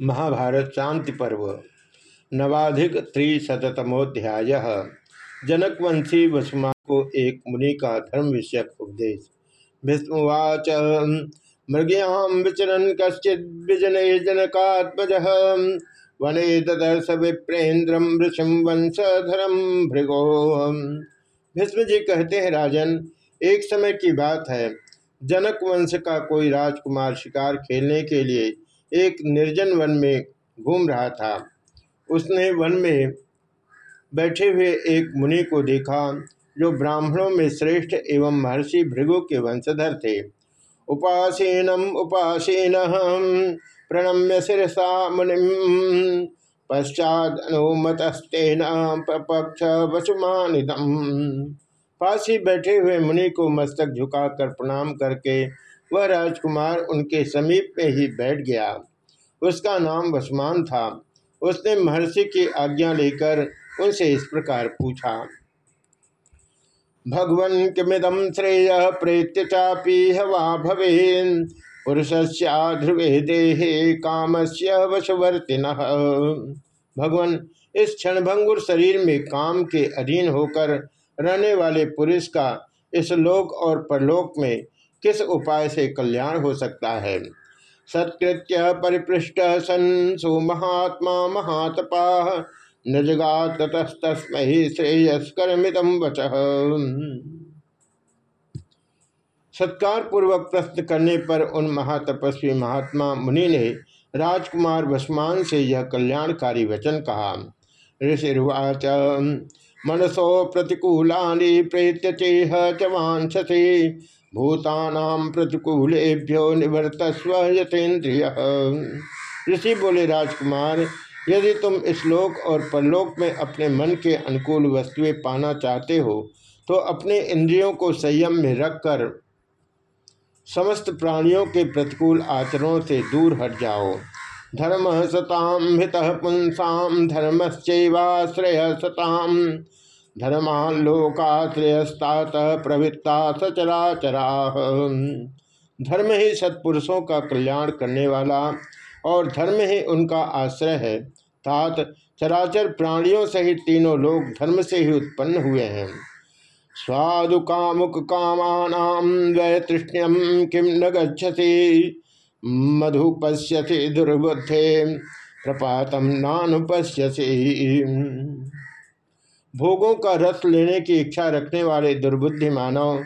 महाभारत शांति पर्व, नवाधिक त्रिशतमोध्याय जनकवंशी वसुमा को एक मुनि का धर्म विषयक उपदेश। भीष्मवाच मृगयाम विचरन कश्चिजन जनकात्मज। वने ददर्श विप्रेन्द्रम ऋषिम वंशधरम भृगो। भीष्म जी कहते हैं, राजन, एक समय की बात है। जनक वंश का कोई राजकुमार शिकार खेलने के लिए एक निर्जन वन में घूम रहा था। उसने वन में बैठे हुए एक मुनि को देखा, जो ब्राह्मणों में श्रेष्ठ एवं महर्षि भृगु के वंशधर थे। उपासीनम, उपासीन, प्रणम्य शिरसा मुनि पश्चात अनुमतस्तेन पक्ष वसुमानिदम पास ही बैठे हुए मुनि को मस्तक झुकाकर प्रणाम करके वह राजकुमार उनके समीप में ही बैठ गया। उसका नाम वसमान था। उसने महर्षि की आज्ञा लेकर उनसे इस प्रकार पूछा, भगवन किमिदम श्रेय प्रेत्य चापी हवा भवेन? पुरुष ध्रुवे देहे काम से वशवर्तिन। भगवान इस क्षणभंगुर शरीर में काम के अधीन होकर रहने वाले पुरुष का इस लोक और परलोक में किस उपाय से कल्याण हो सकता है? सत्कृत्य परिपृष्ट सन सो महात्मा महातपा न जगा ततस्तस्म श्रेयस्करमितम वच। सत्कार पूर्वक प्रश्न करने पर उन महातपस्वी महात्मा मुनि ने राजकुमार वसमान से यह कल्याणकारी वचन कहा। ऋषिर्वाच मनसो प्रतिकूला प्रेत्य चेह चवांससे भूतानाम प्रतिकूलेभ्यो निवर्तस्व यथेन्द्रिय ऋषि बोले, राजकुमार, यदि तुम इस लोक और परलोक में अपने मन के अनुकूल वस्तुएँ पाना चाहते हो तो अपने इंद्रियों को संयम में रखकर समस्त प्राणियों के प्रतिकूल आचरणों से दूर हट जाओ। धर्म सताम हित पुंसाम धर्मश्चैवाश्रय सताम धर्मान लोकाश्रयस्तात प्रवृत्ता सचराचरा धर्म ही सत्पुरुषों का कल्याण करने वाला और धर्म ही उनका आश्रय है। तात चराचर प्राणियों सहित तीनों लोग धर्म से ही उत्पन्न हुए हैं। स्वादु कामुक कामानाम वैतृष्ण्यम किम न गच्छति मधु दुर्बुद्धे प्रपातम नानुपश्यसी। भोगों का रस लेने की इच्छा रखने वाले दुर्बुद्धि मानव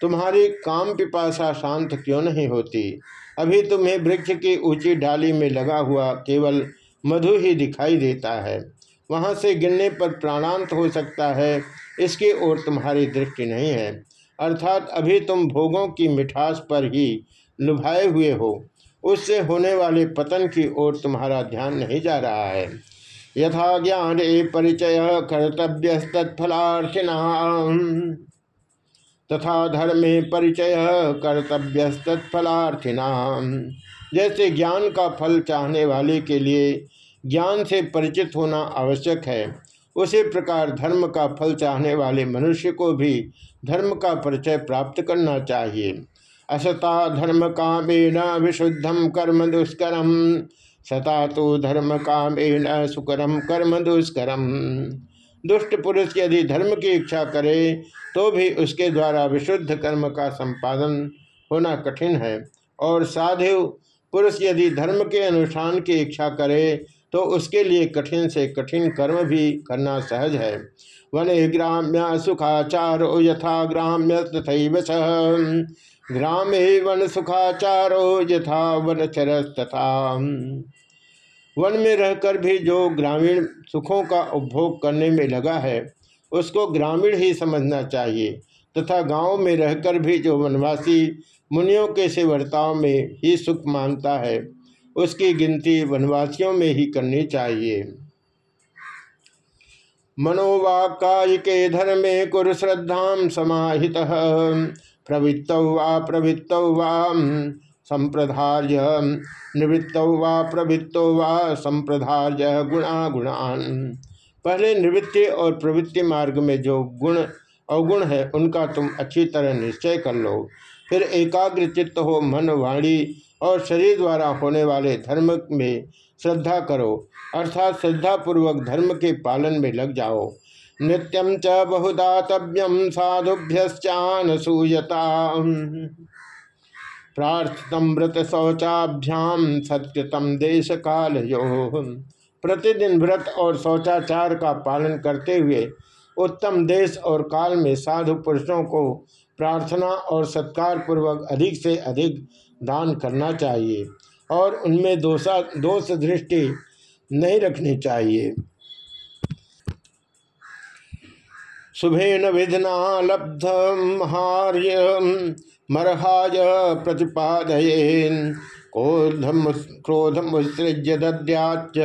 तुम्हारी काम पिपासा शांत क्यों नहीं होती? अभी तुम्हें वृक्ष की ऊँची डाली में लगा हुआ केवल मधु ही दिखाई देता है। वहाँ से गिरने पर प्राणांत हो सकता है, इसकी ओर तुम्हारी दृष्टि नहीं है। अर्थात अभी तुम भोगों की मिठास पर ही लुभाए हुए हो। उससे होने वाले पतन की ओर तुम्हारा ध्यान नहीं जा रहा है। यथा ज्ञाने परिचय कर्तव्य तत्फलार्थिना तथा धर्मे परिचय कर्तव्य तत्फलार्थिना जैसे ज्ञान का फल चाहने वाले के लिए ज्ञान से परिचित होना आवश्यक है, उसी प्रकार धर्म का फल चाहने वाले मनुष्य को भी धर्म का परिचय प्राप्त करना चाहिए। असता धर्म कामेन विशुद्धम कर्म दुष्करम। सता तो धर्म काम न सुकरम कर्म दुष्करम। दुष्ट पुरुष यदि धर्म की इच्छा करे तो भी उसके द्वारा विशुद्ध कर्म का संपादन होना कठिन है। और साधु पुरुष यदि धर्म के अनुष्ठान की इच्छा करे तो उसके लिए कठिन से कठिन कर्म भी करना सहज है। वन ग्राम्य सुखाचारो यथा ग्राम्य तथा ग्रामे वन सुखाचारो यथा वन चरस तथा वन में रहकर भी जो ग्रामीण सुखों का उपभोग करने में लगा है, उसको ग्रामीण ही समझना चाहिए, तथा गाँव में रहकर भी जो वनवासी मुनियों के से वर्ताव में ही सुख मानता है, उसकी गिनती वनवासियों में ही करनी चाहिए। मनोवाकाय के धर्मे कुर श्रद्धा समाहित। प्रवृत्त वा प्रवृत्त वा संप्रधार्य निवृत्त वा प्रवृत्तो वा संप्रधार्य गुणा गुणान पहले निवृत्ति और प्रवृत्ति मार्ग में जो गुण अवगुण है, उनका तुम अच्छी तरह निश्चय कर लो। फिर एकाग्र चित्त हो मन वाणी और शरीर द्वारा होने वाले धर्म में श्रद्धा करो, अर्थात श्रद्धा पूर्वक धर्म के पालन में लग जाओ। नित्यम च बहुदातव्यम साधुभ्यश्चान सूयता प्रार्थितम व्रत शौचाभ्याम सत्यतम देश काल यो प्रतिदिन व्रत और शौचाचार का पालन करते हुए उत्तम देश और काल में साधु पुरुषों को प्रार्थना और सत्कार पूर्वक अधिक से अधिक दान करना चाहिए। और उनमें दोषा, दोष दृष्टि नहीं रखनी चाहिए। शुभेन विधना लब्ध हार्य मरहाय प्रतिपादयेन क्रोधम क्रोधमुत्सृज्य दद्याच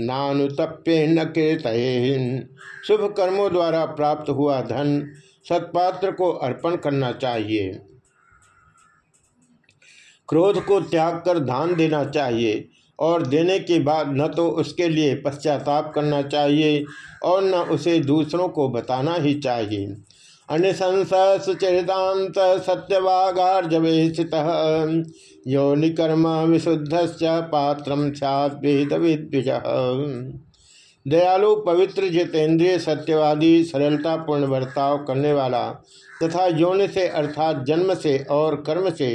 नानुतप्य न कीर्तन शुभ कर्मों द्वारा प्राप्त हुआ धन सत्पात्र को अर्पण करना चाहिए। क्रोध को त्याग कर दान देना चाहिए और देने के बाद न तो उसके लिए पश्चाताप करना चाहिए और न उसे दूसरों को बताना ही चाहिए। अनिशंस सुचरितांत सत्यवागार्जवेशित योनिकर्म विशुद्ध पात्र सैद विद्विज। दयालु पवित्र जितेंद्रिय सत्यवादी सरलतापूर्ण बर्ताव करने वाला तथा यौन से अर्थात जन्म से और कर्म से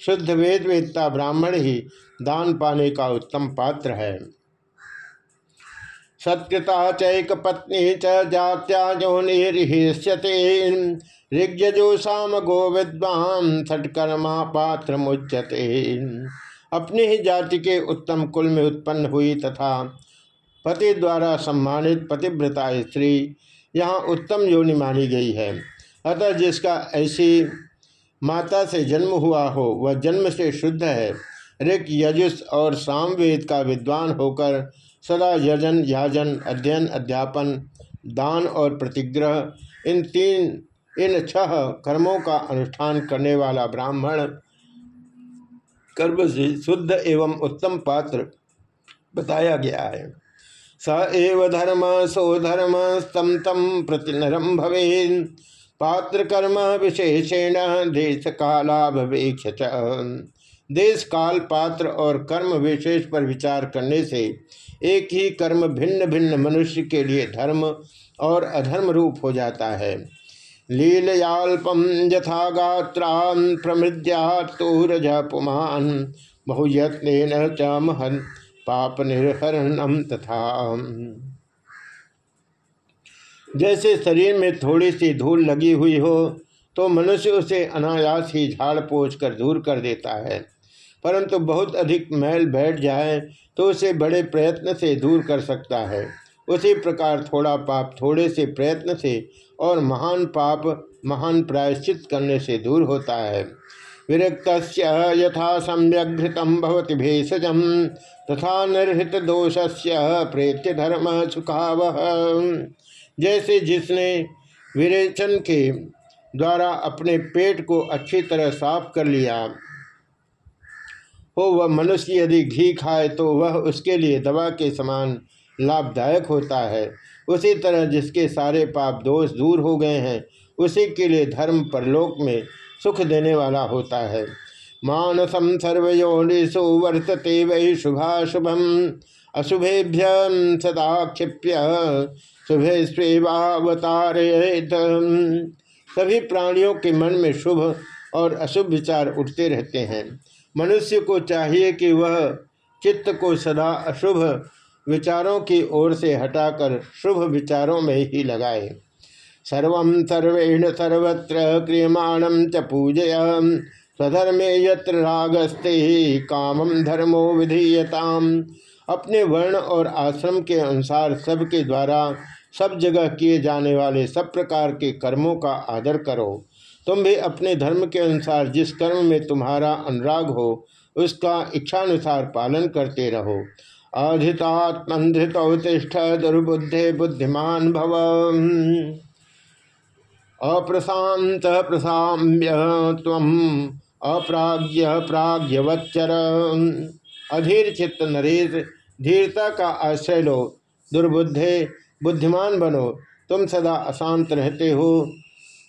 शुद्ध वेद वेदता ब्राह्मण ही दान पाने का उत्तम पात्र है। सत्कृता चैक पत्नी च जात्या योनिर्ष्यते ऋग्यजोषाम गो विद्वान सटकर्मा पात्र मुच्यते। अपनी ही जाति के उत्तम कुल में उत्पन्न हुई तथा पति द्वारा सम्मानित पतिव्रता स्त्री यहाँ उत्तम योनि मानी गई है। अतः जिसका ऐसी माता से जन्म हुआ हो, वह जन्म से शुद्ध है। ऋक यजुष और सामवेद का विद्वान होकर सदा यजन, याजन, अध्ययन, अध्यापन, दान और प्रतिग्रह, इन तीन, इन छह कर्मों का अनुष्ठान करने वाला ब्राह्मण कर्म से शुद्ध एवं उत्तम पात्र बताया गया है। स एव धर्म सो धर्म स्तम तम प्रतिनरम भवे पात्र कर्म विशेषेण देश कालाभवेक्ष देश काल पात्र और कर्म विशेष पर विचार करने से एक ही कर्म भिन्न भिन्न मनुष्य के लिए धर्म और अधर्म रूप हो जाता है। लीलयाल्पम यथा गात्रा प्रमृद्या तूरज पुमान बहुयत्न च महन पाप निर्हरणम तथा। जैसे शरीर में थोड़ी सी धूल लगी हुई हो तो मनुष्य उसे अनायास ही झाड़ पोछ कर दूर कर देता है। परंतु बहुत अधिक मैल बैठ जाए तो उसे बड़े प्रयत्न से दूर कर सकता है। उसी प्रकार थोड़ा पाप थोड़े से प्रयत्न से और महान पाप महान प्रायश्चित करने से दूर होता है। विरक्त यथा सम्यघृतम भवति भेषजम, तथा निर्हित दोष से प्रेत्य धर्म सुखावह। जैसे जिसने विरेचन के द्वारा अपने पेट को अच्छी तरह साफ़ कर लिया, हो वह मनुष्य यदि घी खाए तो वह उसके लिए दवा के समान लाभदायक होता है। उसी तरह जिसके सारे पाप दोष दूर हो गए हैं, उसी के लिए धर्म परलोक में सुख देने वाला होता है। मानसम सर्वयोनिषु वर्तते वै शुभाशुभम। अशुभेभ्य सदा क्षिप्य शुभे स्वेवावतारेत सभी प्राणियों के मन में शुभ और अशुभ विचार उठते रहते हैं। मनुष्य को चाहिए कि वह चित्त को सदा अशुभ विचारों की ओर से हटाकर शुभ विचारों में ही लगाए। सर्व सर्वेण सर्वत्र क्रियमाणम च पूजय स्वधर्मे यत्र रागस्ते कामम धर्मो विधीयताम। अपने वर्ण और आश्रम के अनुसार सबके द्वारा सब जगह किए जाने वाले सब प्रकार के कर्मों का आदर करो। तुम भी अपने धर्म के अनुसार जिस कर्म में तुम्हारा अनुराग हो, उसका इच्छानुसार पालन करते रहो। अधितात्मधृतौतिष्ठ दुर्बुद्धे बुद्धिमान भव। अप्रशांत प्रसाम्य तम अप्राज्य प्राज्ञवच्चर अधीर चित्त नरेश धीरता का आश्रय लो, दुर्बुद्धे बुद्धिमान बनो, तुम सदा अशांत रहते हो।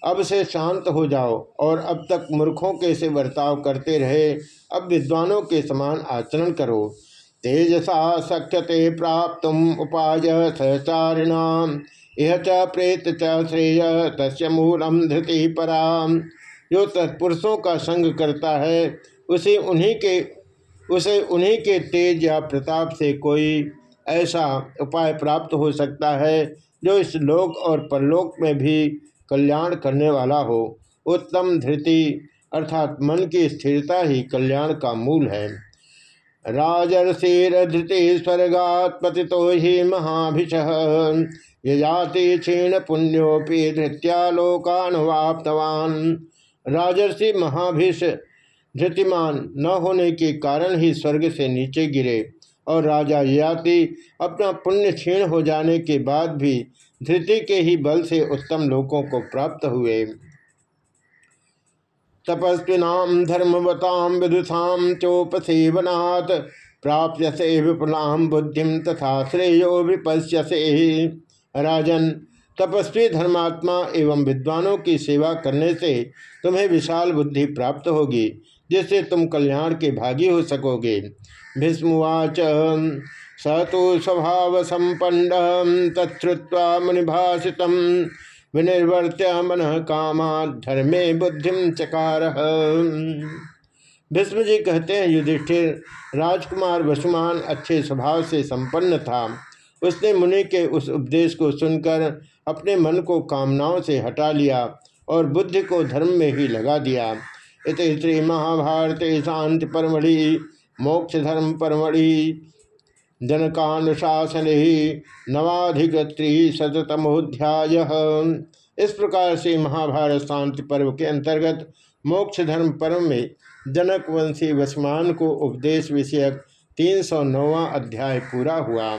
अब से शांत हो जाओ और अब तक मूर्खों के से बर्ताव करते रहे, अब विद्वानों के समान आचरण करो। तेजसा शक्यते प्राप्त उपाय सहचारिणाम यह च प्रेत च श्रेय तस् मूलम धृति पराम। जो तत्पुरुषों का संग करता है, उसे उन्हीं के उसे उन्हीं के तेज या प्रताप से कोई ऐसा उपाय प्राप्त हो सकता है, जो इस लोक और परलोक में भी कल्याण करने वाला हो। उत्तम धृति अर्थात मन की स्थिरता ही कल्याण का मूल है। राजर्षिधृति स्वर्गात पति ही महाभिष। यजाति क्षीण पुण्योपि धृत्या राजर्षि महाभिष धृतिमान न होने के कारण ही स्वर्ग से नीचे गिरे और राजा याति अपना पुण्य क्षीण हो जाने के बाद भी धृति के ही बल से उत्तम लोकों को प्राप्त हुए। तपस्विनाम धर्मवताम विदुषाम चोपसेवनात् प्राप्य से विपुलाम बुद्धिम तथा श्रेयो विपश्य से राजन, तपस्वी धर्मात्मा एवं विद्वानों की सेवा करने से तुम्हें विशाल बुद्धि प्राप्त होगी। जिससे तुम कल्याण के भागी हो सकोगे। भीष्मवाच, स तो स्वभाव संपन्न तत्वा मुनिभाषित विनिर्वर्त्य मन कामा धर्मे बुद्धि चकार। भीष्म जी कहते हैं, युधिष्ठिर, राजकुमार वसुमान अच्छे स्वभाव से संपन्न था। उसने मुनि के उस उपदेश को सुनकर अपने मन को कामनाओं से हटा लिया और बुद्धि को धर्म में ही लगा दिया। इत श्री महाभारत शांति परमढ़ि मोक्ष धर्म परमढ़ि जनकानुशासन ही नवाधिगत्री शतमोध्याय इस प्रकार से महाभारत शांति पर्व के अंतर्गत मोक्ष धर्म पर्व में जनक वंशी वसमान को उपदेश विषयक तीन सौ अध्याय पूरा हुआ।